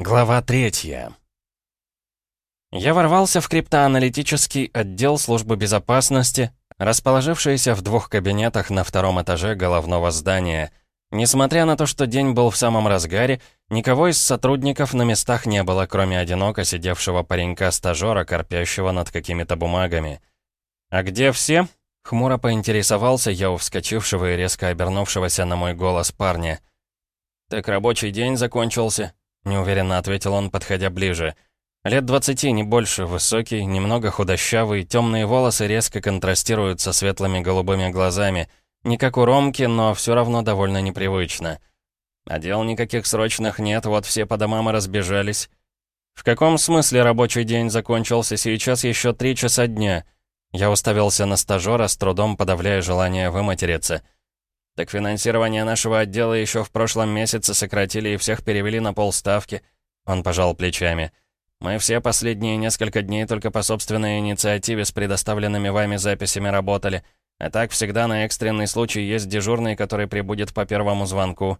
Глава третья. Я ворвался в криптоаналитический отдел службы безопасности, расположившийся в двух кабинетах на втором этаже головного здания. Несмотря на то, что день был в самом разгаре, никого из сотрудников на местах не было, кроме одиноко сидевшего паренька-стажера, корпящего над какими-то бумагами. «А где все?» — хмуро поинтересовался я у вскочившего и резко обернувшегося на мой голос парня. «Так рабочий день закончился», неуверенно ответил он, подходя ближе. Лет двадцати, не больше, высокий, немного худощавый, темные волосы резко контрастируют со светлыми голубыми глазами. Не как у Ромки, но все равно довольно непривычно. А дел никаких срочных нет, вот все по домам и разбежались. В каком смысле рабочий день закончился? Сейчас еще три часа дня. Я уставился на стажера, с трудом подавляя желание выматериться. Так финансирование нашего отдела еще в прошлом месяце сократили и всех перевели на полставки. Он пожал плечами. Мы все последние несколько дней только по собственной инициативе с предоставленными вами записями работали. А так всегда на экстренный случай есть дежурный, который прибудет по первому звонку.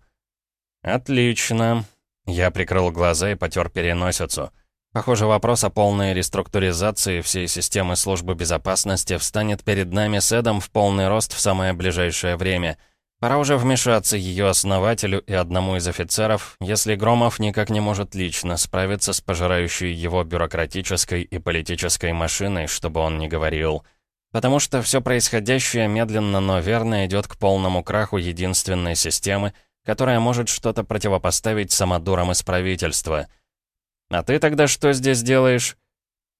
Отлично. Я прикрыл глаза и потер переносицу. Похоже, вопрос о полной реструктуризации всей системы службы безопасности встанет перед нами с Эдом в полный рост в самое ближайшее время — Пора уже вмешаться ее основателю и одному из офицеров, если Громов никак не может лично справиться с пожирающей его бюрократической и политической машиной, чтобы он не говорил. Потому что все происходящее медленно, но верно идет к полному краху единственной системы, которая может что-то противопоставить самодурам из правительства. «А ты тогда что здесь делаешь?»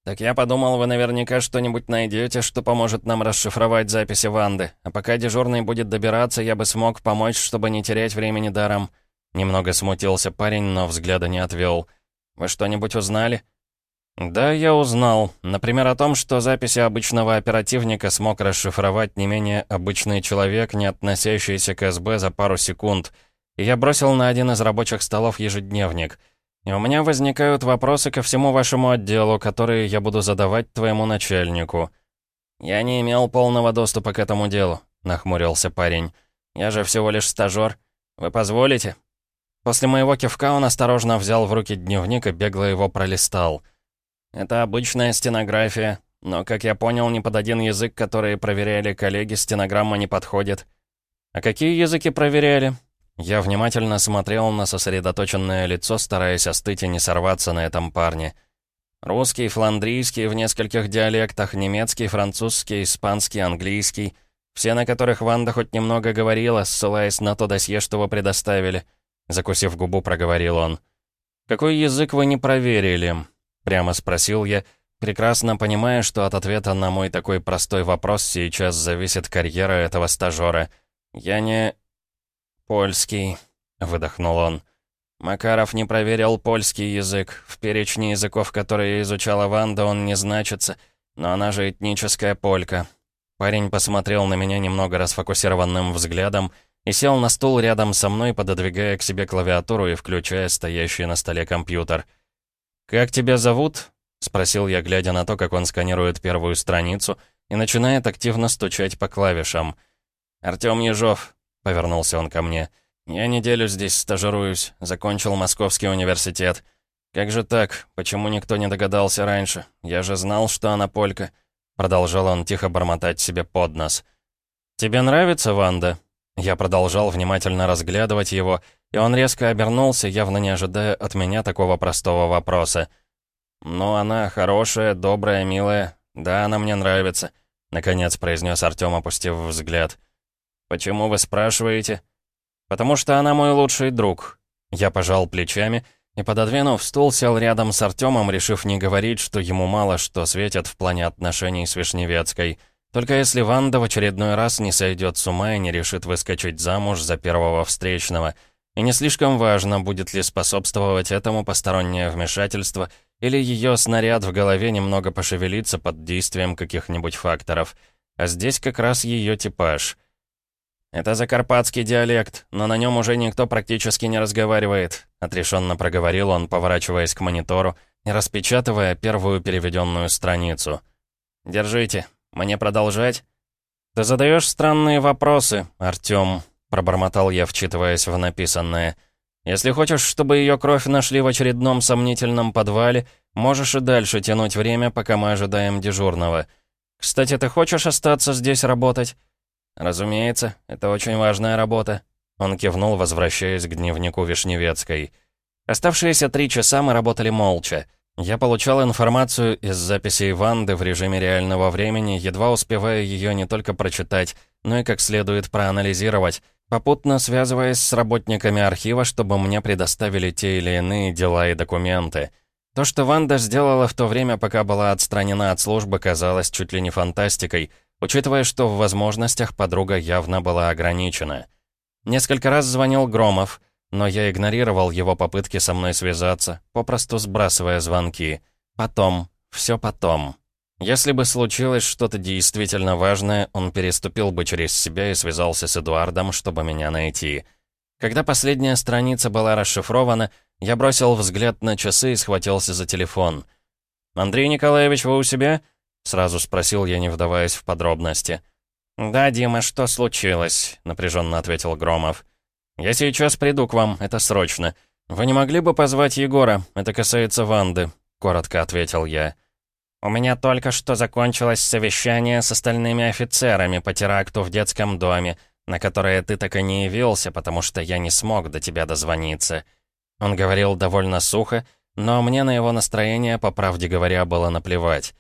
«Так я подумал, вы наверняка что-нибудь найдете, что поможет нам расшифровать записи Ванды. А пока дежурный будет добираться, я бы смог помочь, чтобы не терять времени даром». Немного смутился парень, но взгляда не отвел. «Вы что-нибудь узнали?» «Да, я узнал. Например, о том, что записи обычного оперативника смог расшифровать не менее обычный человек, не относящийся к СБ за пару секунд. И я бросил на один из рабочих столов ежедневник — и у меня возникают вопросы ко всему вашему отделу, которые я буду задавать твоему начальнику». «Я не имел полного доступа к этому делу», — нахмурился парень. «Я же всего лишь стажёр. Вы позволите?» После моего кивка он осторожно взял в руки дневник и бегло его пролистал. «Это обычная стенография, но, как я понял, ни под один язык, который проверяли коллеги, стенограмма не подходит». «А какие языки проверяли?» Я внимательно смотрел на сосредоточенное лицо, стараясь остыть и не сорваться на этом парне. Русский, фландрийский в нескольких диалектах, немецкий, французский, испанский, английский. Все, на которых Ванда хоть немного говорила, ссылаясь на то досье, что вы предоставили. Закусив губу, проговорил он. «Какой язык вы не проверили?» Прямо спросил я, прекрасно понимая, что от ответа на мой такой простой вопрос сейчас зависит карьера этого стажера. Я не... «Польский», — выдохнул он. «Макаров не проверил польский язык. В перечне языков, которые изучала Ванда, он не значится, но она же этническая полька». Парень посмотрел на меня немного расфокусированным взглядом и сел на стул рядом со мной, пододвигая к себе клавиатуру и включая стоящий на столе компьютер. «Как тебя зовут?» — спросил я, глядя на то, как он сканирует первую страницу и начинает активно стучать по клавишам. «Артём Ежов», — повернулся он ко мне. «Я неделю здесь стажируюсь, закончил Московский университет. Как же так? Почему никто не догадался раньше? Я же знал, что она полька». Продолжал он тихо бормотать себе под нос. «Тебе нравится, Ванда?» Я продолжал внимательно разглядывать его, и он резко обернулся, явно не ожидая от меня такого простого вопроса. «Ну, она хорошая, добрая, милая. Да, она мне нравится», — наконец произнес Артём, опустив взгляд. «Почему вы спрашиваете?» «Потому что она мой лучший друг». Я пожал плечами и, пододвинув стул, сел рядом с Артемом, решив не говорить, что ему мало что светит в плане отношений с Вишневецкой. Только если Ванда в очередной раз не сойдет с ума и не решит выскочить замуж за первого встречного. И не слишком важно, будет ли способствовать этому постороннее вмешательство или ее снаряд в голове немного пошевелится под действием каких-нибудь факторов. А здесь как раз ее типаж — «Это закарпатский диалект, но на нем уже никто практически не разговаривает», отрешенно проговорил он, поворачиваясь к монитору и распечатывая первую переведенную страницу. «Держите. Мне продолжать?» «Ты задаешь странные вопросы, Артём», пробормотал я, вчитываясь в написанное. Если хочешь, чтобы ее кровь нашли в очередном сомнительном подвале, можешь и дальше тянуть время, пока мы ожидаем дежурного. Кстати, ты хочешь остаться здесь работать?» «Разумеется, это очень важная работа», — он кивнул, возвращаясь к дневнику Вишневецкой. Оставшиеся три часа мы работали молча. Я получал информацию из записей Ванды в режиме реального времени, едва успевая ее не только прочитать, но и как следует проанализировать, попутно связываясь с работниками архива, чтобы мне предоставили те или иные дела и документы. То, что Ванда сделала в то время, пока была отстранена от службы, казалось чуть ли не фантастикой, учитывая, что в возможностях подруга явно была ограничена. Несколько раз звонил Громов — но я игнорировал его попытки со мной связаться, попросту сбрасывая звонки. Потом, все потом. Если бы случилось что-то действительно важное, он переступил бы через себя и связался с Эдуардом, чтобы меня найти. Когда последняя страница была расшифрована, я бросил взгляд на часы и схватился за телефон. «Андрей Николаевич, вы у себя?» — сразу спросил я, не вдаваясь в подробности. «Да, Дима, что случилось?» — напряженно ответил Громов. «Я сейчас приду к вам, это срочно. Вы не могли бы позвать Егора? Это касается Ванды», — коротко ответил я. «У меня только что закончилось совещание с остальными офицерами по теракту в детском доме, на которое ты так и не явился, потому что я не смог до тебя дозвониться». Он говорил довольно сухо, но мне на его настроение, по правде говоря, было наплевать.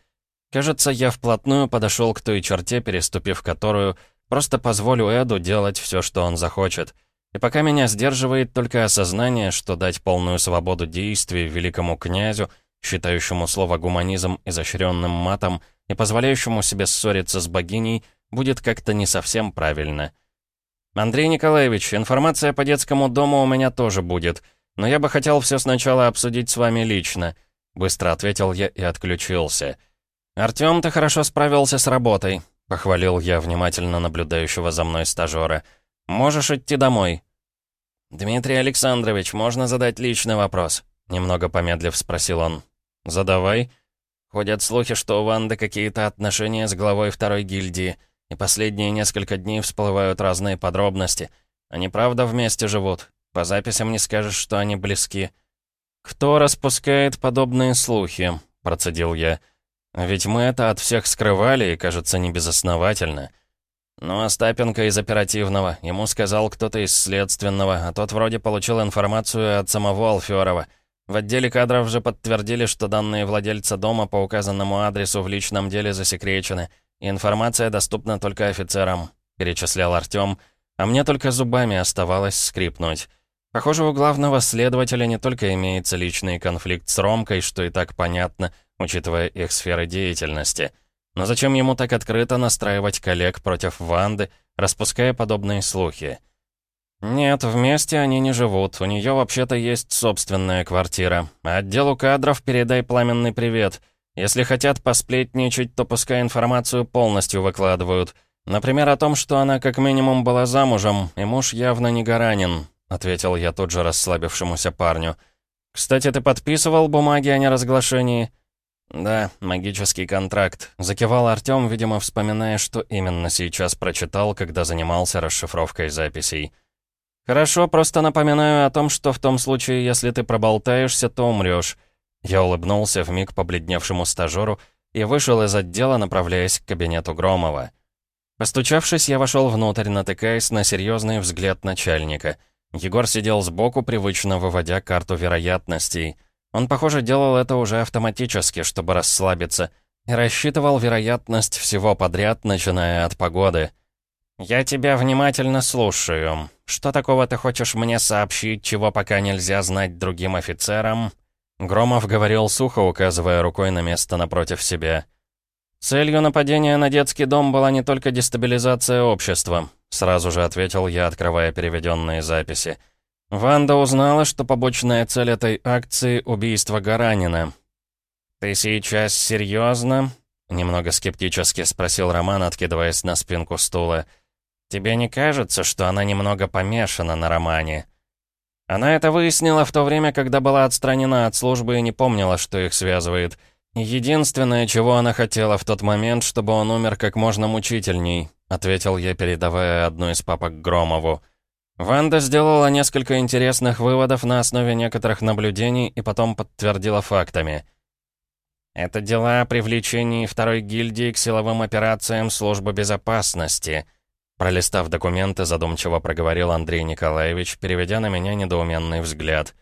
Кажется, я вплотную подошел к той черте, переступив которую, просто позволю Эду делать все, что он захочет — и пока меня сдерживает только осознание, что дать полную свободу действий великому князю, считающему слово «гуманизм» изощренным матом и позволяющему себе ссориться с богиней, будет как-то не совсем правильно. «Андрей Николаевич, информация по детскому дому у меня тоже будет, но я бы хотел все сначала обсудить с вами лично», — быстро ответил я и отключился. «Артём, ты хорошо справился с работой», — похвалил я внимательно наблюдающего за мной стажера. «Можешь идти домой». «Дмитрий Александрович, можно задать личный вопрос?» Немного помедлив спросил он. «Задавай». Ходят слухи, что у Ванды какие-то отношения с главой второй гильдии, и последние несколько дней всплывают разные подробности. Они правда вместе живут? По записям не скажешь, что они близки. «Кто распускает подобные слухи?» — процедил я. «Ведь мы это от всех скрывали, и, кажется, не безосновательно. «Ну, Остапенко из оперативного. Ему сказал кто-то из следственного, а тот вроде получил информацию от самого Алферова. В отделе кадров же подтвердили, что данные владельца дома по указанному адресу в личном деле засекречены, и информация доступна только офицерам», — перечислял Артём, а мне только зубами оставалось скрипнуть. Похоже, у главного следователя не только имеется личный конфликт с Ромкой, что и так понятно, учитывая их сферы деятельности — но зачем ему так открыто настраивать коллег против Ванды, распуская подобные слухи? Нет, вместе они не живут, у нее вообще-то есть собственная квартира. Отделу кадров передай пламенный привет. Если хотят посплетничать, то пускай информацию полностью выкладывают. Например, о том, что она как минимум была замужем, и муж явно не гаранин, ответил я тут же расслабившемуся парню. «Кстати, ты подписывал бумаги о неразглашении?» «Да, магический контракт», — закивал Артём, видимо, вспоминая, что именно сейчас прочитал, когда занимался расшифровкой записей. «Хорошо, просто напоминаю о том, что в том случае, если ты проболтаешься, то умрёшь». Я улыбнулся вмиг побледневшему стажёру и вышел из отдела, направляясь к кабинету Громова. Постучавшись, я вошел внутрь, натыкаясь на серьезный взгляд начальника. Егор сидел сбоку, привычно выводя карту вероятностей — он, похоже, делал это уже автоматически, чтобы расслабиться, и рассчитывал вероятность всего подряд, начиная от погоды. «Я тебя внимательно слушаю. Что такого ты хочешь мне сообщить, чего пока нельзя знать другим офицерам?» Громов говорил сухо, указывая рукой на место напротив себя. «Целью нападения на детский дом была не только дестабилизация общества», сразу же ответил я, открывая переведенные записи. Ванда узнала, что побочная цель этой акции — убийство Гаранина. «Ты сейчас серьезно?» — немного скептически спросил Роман, откидываясь на спинку стула. «Тебе не кажется, что она немного помешана на романе?» Она это выяснила в то время, когда была отстранена от службы и не помнила, что их связывает. Единственное, чего она хотела в тот момент, чтобы он умер как можно мучительней, ответил я, передавая одну из папок Громову. Ванда сделала несколько интересных выводов на основе некоторых наблюдений и потом подтвердила фактами. «Это дела о привлечении второй гильдии к силовым операциям службы безопасности», пролистав документы, задумчиво проговорил Андрей Николаевич, переведя на меня недоуменный взгляд.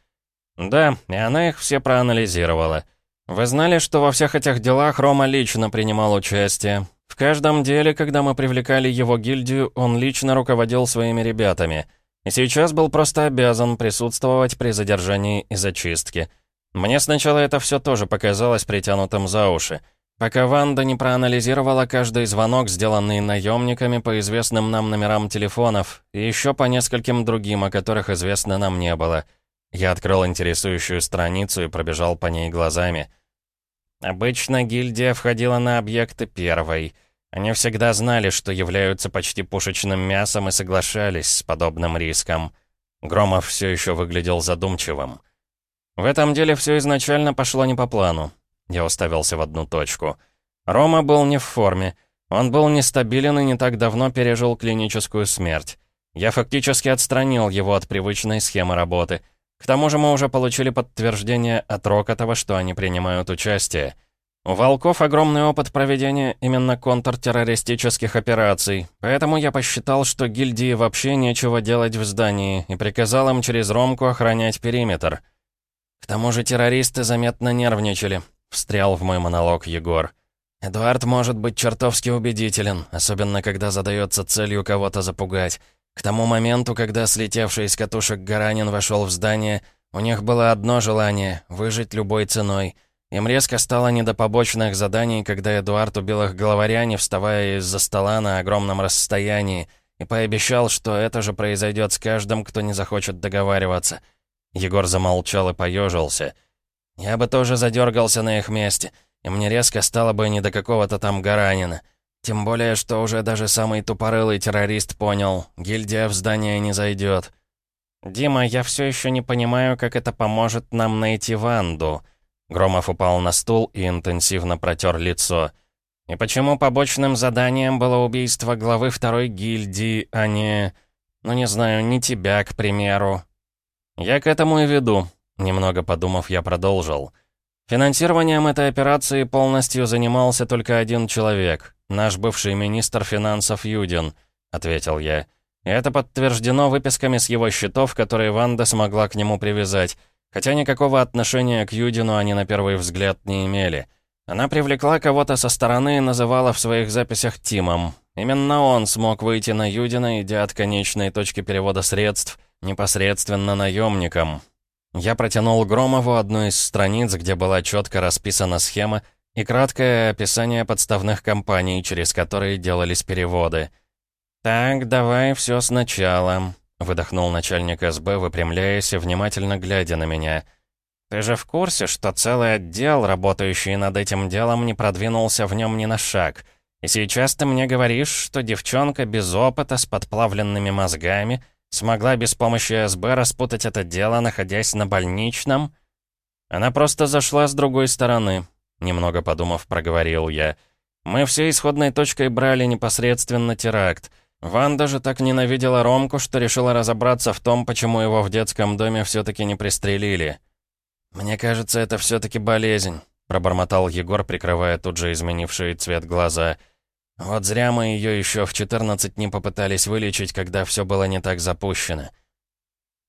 «Да, и она их все проанализировала. Вы знали, что во всех этих делах Рома лично принимал участие. В каждом деле, когда мы привлекали его гильдию, он лично руководил своими ребятами. И сейчас был просто обязан присутствовать при задержании и зачистке. Мне сначала это все тоже показалось притянутым за уши. Пока Ванда не проанализировала каждый звонок, сделанный наемниками по известным нам номерам телефонов, и еще по нескольким другим, о которых известно нам не было. Я открыл интересующую страницу и пробежал по ней глазами. Обычно гильдия входила на объекты первой — они всегда знали, что являются почти пушечным мясом и соглашались с подобным риском. Громов все еще выглядел задумчивым. В этом деле все изначально пошло не по плану. Я уставился в одну точку. Рома был не в форме. Он был нестабилен и не так давно пережил клиническую смерть. Я фактически отстранил его от привычной схемы работы. К тому же мы уже получили подтверждение от Рокотова, что они принимают участие. У волков огромный опыт проведения именно контртеррористических операций, поэтому я посчитал, что гильдии вообще нечего делать в здании, и приказал им через Ромку охранять периметр. К тому же террористы заметно нервничали, встрял в мой монолог Егор. Эдуард может быть чертовски убедителен, особенно когда задается целью кого-то запугать. К тому моменту, когда слетевший из катушек Гаранин вошел в здание, у них было одно желание — выжить любой ценой — им резко стало не до побочных заданий, когда Эдуард убил их главаря, не вставая из-за стола на огромном расстоянии, и пообещал, что это же произойдет с каждым, кто не захочет договариваться. Егор замолчал и поежился. «Я бы тоже задергался на их месте, и мне резко стало бы не до какого-то там Гаранина. Тем более, что уже даже самый тупорылый террорист понял, гильдия в здание не зайдет. «Дима, я все еще не понимаю, как это поможет нам найти Ванду», Громов упал на стул и интенсивно протер лицо. «И почему побочным заданием было убийство главы второй гильдии, а не... Ну, не знаю, не тебя, к примеру?» «Я к этому и веду», — немного подумав, я продолжил. «Финансированием этой операции полностью занимался только один человек, наш бывший министр финансов Юдин», — ответил я. «И это подтверждено выписками с его счетов, которые Ванда смогла к нему привязать». Хотя никакого отношения к Юдину они на первый взгляд не имели. Она привлекла кого-то со стороны и называла в своих записях Тимом. Именно он смог выйти на Юдина, идя от конечной точки перевода средств непосредственно наемникам. Я протянул Громову одну из страниц, где была четко расписана схема и краткое описание подставных компаний, через которые делались переводы. «Так, давай все сначала», Выдохнул начальник СБ, выпрямляясь и внимательно глядя на меня. «Ты же в курсе, что целый отдел, работающий над этим делом, не продвинулся в нем ни на шаг? И сейчас ты мне говоришь, что девчонка без опыта, с подплавленными мозгами, смогла без помощи СБ распутать это дело, находясь на больничном?» Она просто зашла с другой стороны, немного подумав, проговорил я. «Мы все исходной точкой брали непосредственно теракт». Ванда же так ненавидела Ромку, что решила разобраться в том, почему его в детском доме все-таки не пристрелили. «Мне кажется, это все-таки болезнь», — пробормотал Егор, прикрывая тут же изменивший цвет глаза. «Вот зря мы ее еще в 14 не попытались вылечить, когда все было не так запущено».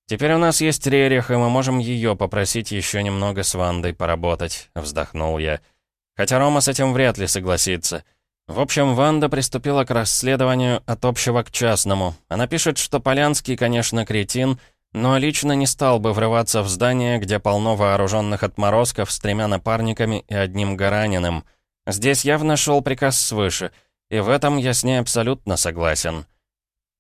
«Теперь у нас есть Рерих, и мы можем ее попросить еще немного с Вандой поработать», — вздохнул я. «Хотя Рома с этим вряд ли согласится». В общем, Ванда приступила к расследованию от общего к частному. Она пишет, что Полянский, конечно, кретин, но лично не стал бы врываться в здание, где полно вооруженных отморозков с тремя напарниками и одним Гараниным. Здесь явно шел приказ свыше, и в этом я с ней абсолютно согласен.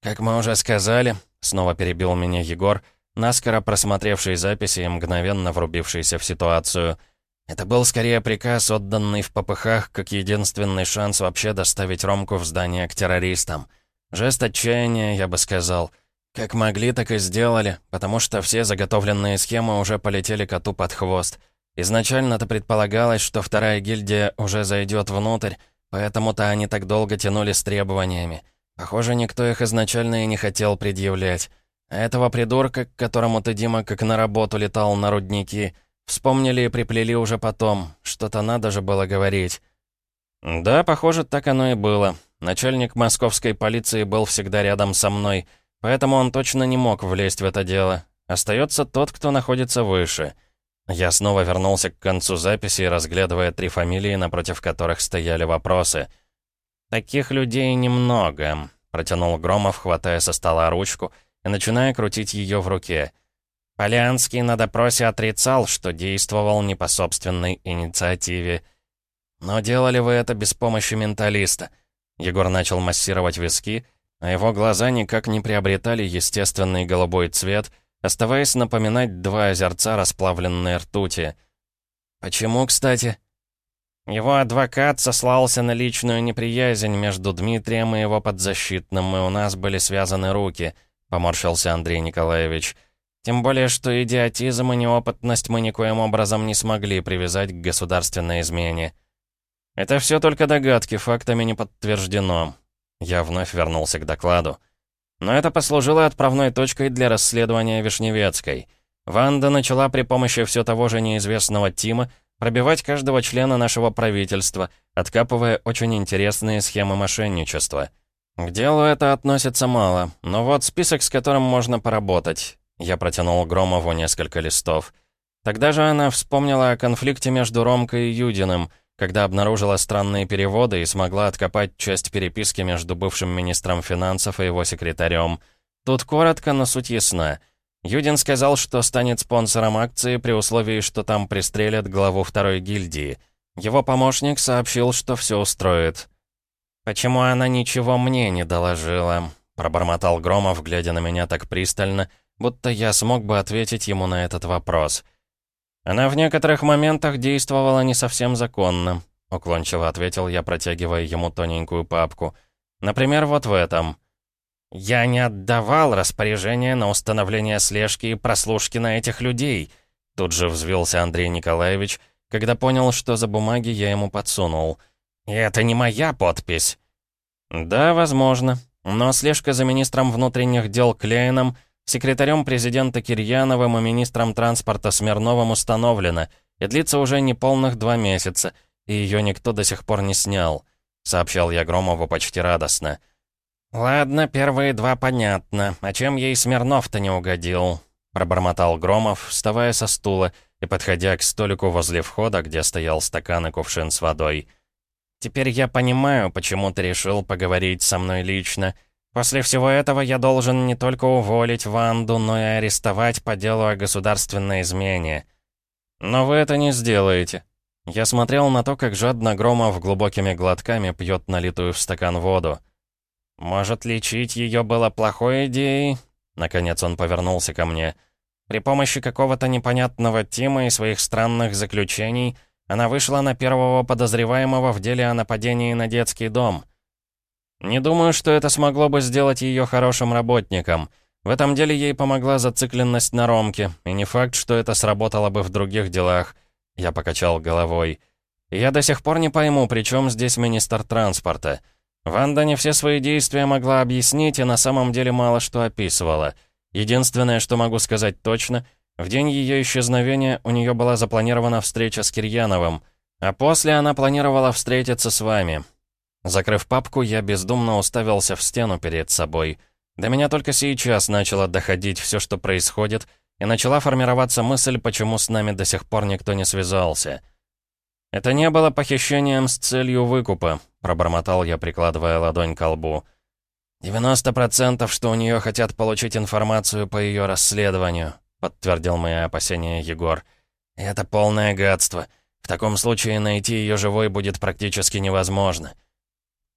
«Как мы уже сказали», — снова перебил меня Егор, наскоро просмотревший записи и мгновенно врубившийся в ситуацию — это был скорее приказ, отданный в попыхах, как единственный шанс вообще доставить Ромку в здание к террористам. Жест отчаяния, я бы сказал. Как могли, так и сделали, потому что все заготовленные схемы уже полетели коту под хвост. Изначально-то предполагалось, что вторая гильдия уже зайдет внутрь, поэтому-то они так долго тянули с требованиями. Похоже, никто их изначально и не хотел предъявлять. Этого придурка, к которому ты, Дима, как на работу летал на рудники, вспомнили и приплели уже потом. Что-то надо же было говорить. Да, похоже, так оно и было. Начальник московской полиции был всегда рядом со мной, поэтому он точно не мог влезть в это дело. Остается тот, кто находится выше. Я снова вернулся к концу записи, разглядывая три фамилии, напротив которых стояли вопросы. «Таких людей немного», — протянул Громов, хватая со стола ручку и начиная крутить ее в руке. Полянский на допросе отрицал, что действовал не по собственной инициативе. «Но делали вы это без помощи менталиста?» Егор начал массировать виски, а его глаза никак не приобретали естественный голубой цвет, оставаясь напоминать два озерца расплавленной ртути. «Почему, кстати?» Его адвокат сослался на личную неприязнь между Дмитрием и его подзащитным, и у нас были связаны руки, поморщился Андрей Николаевич. Тем более, что идиотизм и неопытность мы никоим образом не смогли привязать к государственной измене. Это все только догадки, фактами не подтверждено. Я вновь вернулся к докладу. Но это послужило отправной точкой для расследования Вишневецкой. Ванда начала при помощи все того же неизвестного Тима пробивать каждого члена нашего правительства, откапывая очень интересные схемы мошенничества. К делу это относится мало, но вот список, с которым можно поработать. Я протянул Громову несколько листов. Тогда же она вспомнила о конфликте между Ромкой и Юдиным — когда обнаружила странные переводы и смогла откопать часть переписки между бывшим министром финансов и его секретарем. Тут коротко, но суть ясна. Юдин сказал, что станет спонсором акции при условии, что там пристрелят главу второй гильдии. Его помощник сообщил, что все устроит. «Почему она ничего мне не доложила?» Пробормотал Громов, глядя на меня так пристально, будто я смог бы ответить ему на этот вопрос — «Она в некоторых моментах действовала не совсем законно», — уклончиво ответил я, протягивая ему тоненькую папку. «Например, вот в этом». «Я не отдавал распоряжения на установление слежки и прослушки на этих людей», тут же взвился Андрей Николаевич, когда понял, что за бумаги я ему подсунул. «И это не моя подпись». «Да, возможно. Но слежка за министром внутренних дел Клейном Секретарем президента Кирьяновым и министром транспорта Смирновым установлено, и длится уже не полных два месяца, и ее никто до сих пор не снял», — сообщал я Громову почти радостно. «Ладно, первые два понятно. А чем ей Смирнов-то не угодил?» — пробормотал Громов, вставая со стула и подходя к столику возле входа, где стоял стакан и кувшин с водой. «Теперь я понимаю, почему ты решил поговорить со мной лично». После всего этого я должен не только уволить Ванду, но и арестовать по делу о государственной измене. Но вы это не сделаете. Я смотрел на то, как жадно Громов глубокими глотками пьет налитую в стакан воду. Может, лечить ее было плохой идеей? Наконец он повернулся ко мне. При помощи какого-то непонятного Тима и своих странных заключений она вышла на первого подозреваемого в деле о нападении на детский дом — не думаю, что это смогло бы сделать ее хорошим работником. В этом деле ей помогла зацикленность на Ромке, и не факт, что это сработало бы в других делах. Я покачал головой. Я до сих пор не пойму, при чем здесь министр транспорта. Ванда не все свои действия могла объяснить и на самом деле мало что описывала. Единственное, что могу сказать точно, в день ее исчезновения у нее была запланирована встреча с Кирьяновым, а после она планировала встретиться с вами. Закрыв папку, я бездумно уставился в стену перед собой. До меня только сейчас начало доходить все, что происходит, и начала формироваться мысль, почему с нами до сих пор никто не связался. «Это не было похищением с целью выкупа», — пробормотал я, прикладывая ладонь к лбу. «Девяносто процентов, что у нее хотят получить информацию по ее расследованию», — подтвердил мои опасения Егор. «Это полное гадство. В таком случае найти ее живой будет практически невозможно».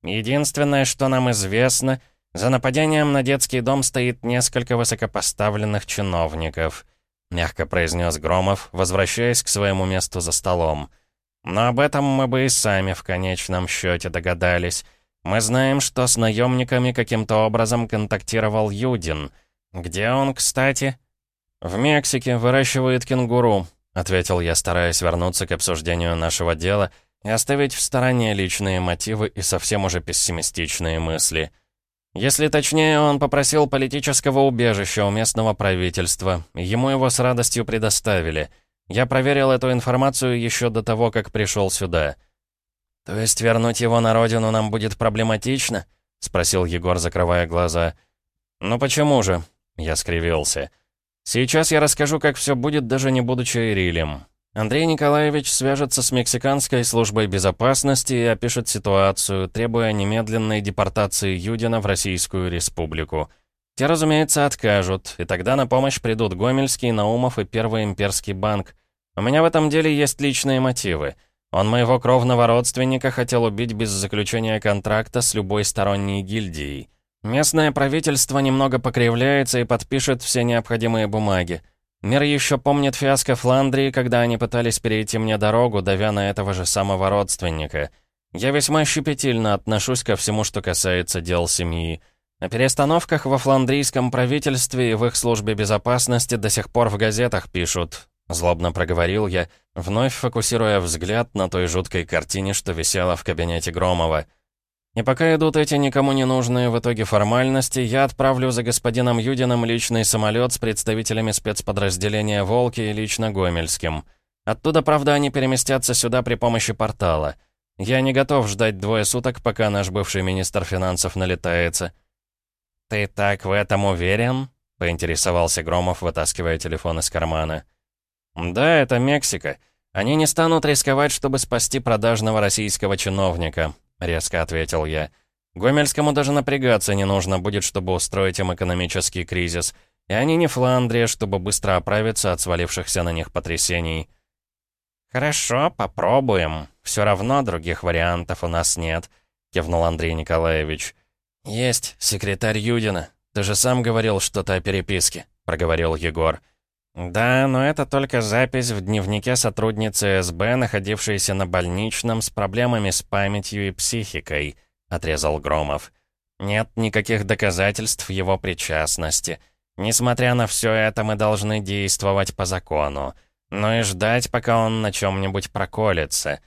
Единственное, что нам известно, за нападением на детский дом стоит несколько высокопоставленных чиновников», мягко произнес Громов, возвращаясь к своему месту за столом. «Но об этом мы бы и сами в конечном счете догадались. Мы знаем, что с наемниками каким-то образом контактировал Юдин. Где он, кстати?» «В Мексике выращивает кенгуру», — ответил я, стараясь вернуться к обсуждению нашего дела — и оставить в стороне личные мотивы и совсем уже пессимистичные мысли. Если точнее, он попросил политического убежища у местного правительства. Ему его с радостью предоставили. Я проверил эту информацию еще до того, как пришел сюда. «То есть вернуть его на родину нам будет проблематично?» — спросил Егор, закрывая глаза. «Ну почему же?» — я скривился. «Сейчас я расскажу, как все будет, даже не будучи Ирилем. Андрей Николаевич свяжется с мексиканской службой безопасности и опишет ситуацию, требуя немедленной депортации Юдина в Российскую Республику. Те, разумеется, откажут, и тогда на помощь придут Гомельский, Наумов и Первый имперский банк. У меня в этом деле есть личные мотивы. Он моего кровного родственника хотел убить без заключения контракта с любой сторонней гильдией. Местное правительство немного покривляется и подпишет все необходимые бумаги. Мир еще помнит фиаско Фландрии, когда они пытались перейти мне дорогу, давя на этого же самого родственника. Я весьма щепетильно отношусь ко всему, что касается дел семьи. О перестановках во фландрийском правительстве и в их службе безопасности до сих пор в газетах пишут. Злобно проговорил я, вновь фокусируя взгляд на той жуткой картине, что висела в кабинете Громова. И пока идут эти никому не нужные в итоге формальности, я отправлю за господином Юдиным личный самолет с представителями спецподразделения «Волки» и лично Гомельским. Оттуда, правда, они переместятся сюда при помощи портала. Я не готов ждать двое суток, пока наш бывший министр финансов налетается. «Ты так в этом уверен?» — поинтересовался Громов, вытаскивая телефон из кармана. «Да, это Мексика. Они не станут рисковать, чтобы спасти продажного российского чиновника. — резко ответил я. «Гомельскому даже напрягаться не нужно будет, чтобы устроить им экономический кризис. И они не Фландрия, чтобы быстро оправиться от свалившихся на них потрясений». «Хорошо, попробуем. Все равно других вариантов у нас нет», — кивнул Андрей Николаевич. «Есть, секретарь Юдина. Ты же сам говорил что-то о переписке», — проговорил Егор. «Да, но это только запись в дневнике сотрудницы СБ, находившейся на больничном с проблемами с памятью и психикой», — отрезал Громов. «Нет никаких доказательств его причастности. Несмотря на все это, мы должны действовать по закону. Но и ждать, пока он на чем-нибудь проколется.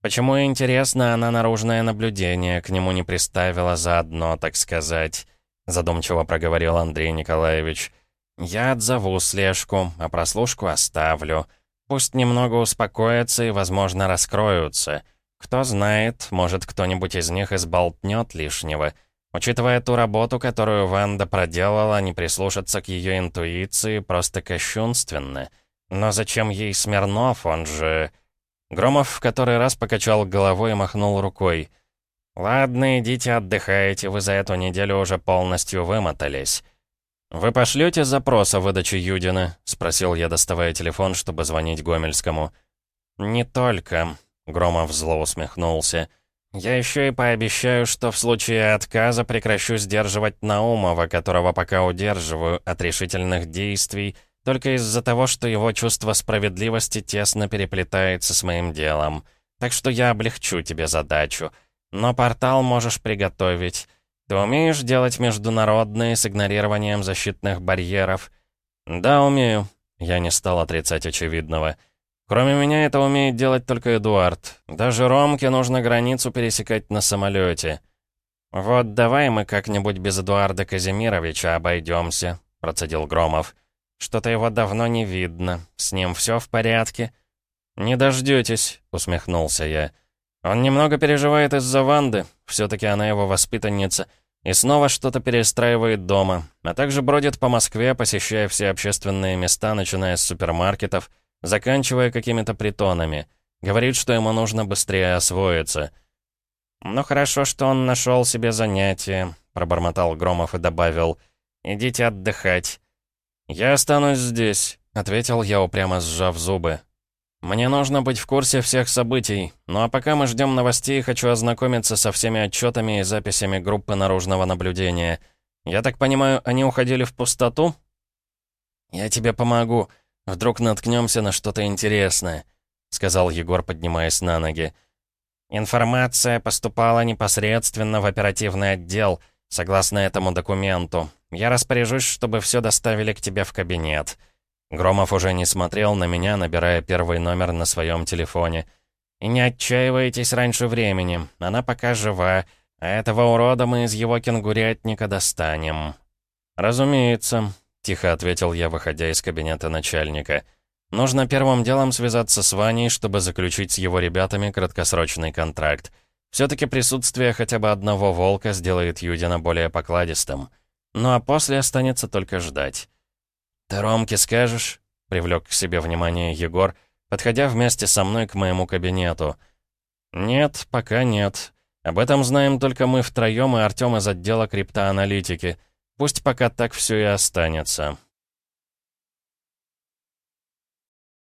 Почему, интересно, она наружное наблюдение к нему не приставила заодно, так сказать?» Задумчиво проговорил Андрей Николаевич. «Я отзову слежку, а прослушку оставлю. Пусть немного успокоятся и, возможно, раскроются. Кто знает, может, кто-нибудь из них изболтнет лишнего. Учитывая ту работу, которую Ванда проделала, не прислушаться к ее интуиции просто кощунственно. Но зачем ей Смирнов, он же...» Громов в который раз покачал головой и махнул рукой. «Ладно, идите отдыхайте, вы за эту неделю уже полностью вымотались. «Вы пошлете запрос о выдаче Юдина?» — спросил я, доставая телефон, чтобы звонить Гомельскому. «Не только», — Громов зло усмехнулся. «Я еще и пообещаю, что в случае отказа прекращу сдерживать Наумова, которого пока удерживаю от решительных действий, только из-за того, что его чувство справедливости тесно переплетается с моим делом. Так что я облегчу тебе задачу. Но портал можешь приготовить». Ты умеешь делать международные с игнорированием защитных барьеров? Да, умею. Я не стал отрицать очевидного. Кроме меня это умеет делать только Эдуард. Даже Ромке нужно границу пересекать на самолете. «Вот давай мы как-нибудь без Эдуарда Казимировича обойдемся», — процедил Громов. «Что-то его давно не видно. С ним все в порядке?» «Не дождетесь», — усмехнулся я. «Он немного переживает из-за Ванды. Все-таки она его воспитанница. И снова что-то перестраивает дома, а также бродит по Москве, посещая все общественные места, начиная с супермаркетов, заканчивая какими-то притонами. Говорит, что ему нужно быстрее освоиться. «Ну хорошо, что он нашел себе занятие», — пробормотал Громов и добавил. «Идите отдыхать». «Я останусь здесь», — ответил я, упрямо сжав зубы. «Мне нужно быть в курсе всех событий, ну а пока мы ждем новостей, хочу ознакомиться со всеми отчетами и записями группы наружного наблюдения. Я так понимаю, они уходили в пустоту?» «Я тебе помогу. Вдруг наткнемся на что-то интересное», — сказал Егор, поднимаясь на ноги. «Информация поступала непосредственно в оперативный отдел, согласно этому документу. Я распоряжусь, чтобы все доставили к тебе в кабинет». Громов уже не смотрел на меня, набирая первый номер на своем телефоне. «И не отчаивайтесь раньше времени. Она пока жива. А этого урода мы из его кенгурятника достанем». «Разумеется», — тихо ответил я, выходя из кабинета начальника. «Нужно первым делом связаться с Ваней, чтобы заключить с его ребятами краткосрочный контракт. Все-таки присутствие хотя бы одного волка сделает Юдина более покладистым. Ну а после останется только ждать». «Ты Ромке скажешь?» — привлек к себе внимание Егор, подходя вместе со мной к моему кабинету. «Нет, пока нет. Об этом знаем только мы втроем и Артем из отдела криптоаналитики. Пусть пока так все и останется».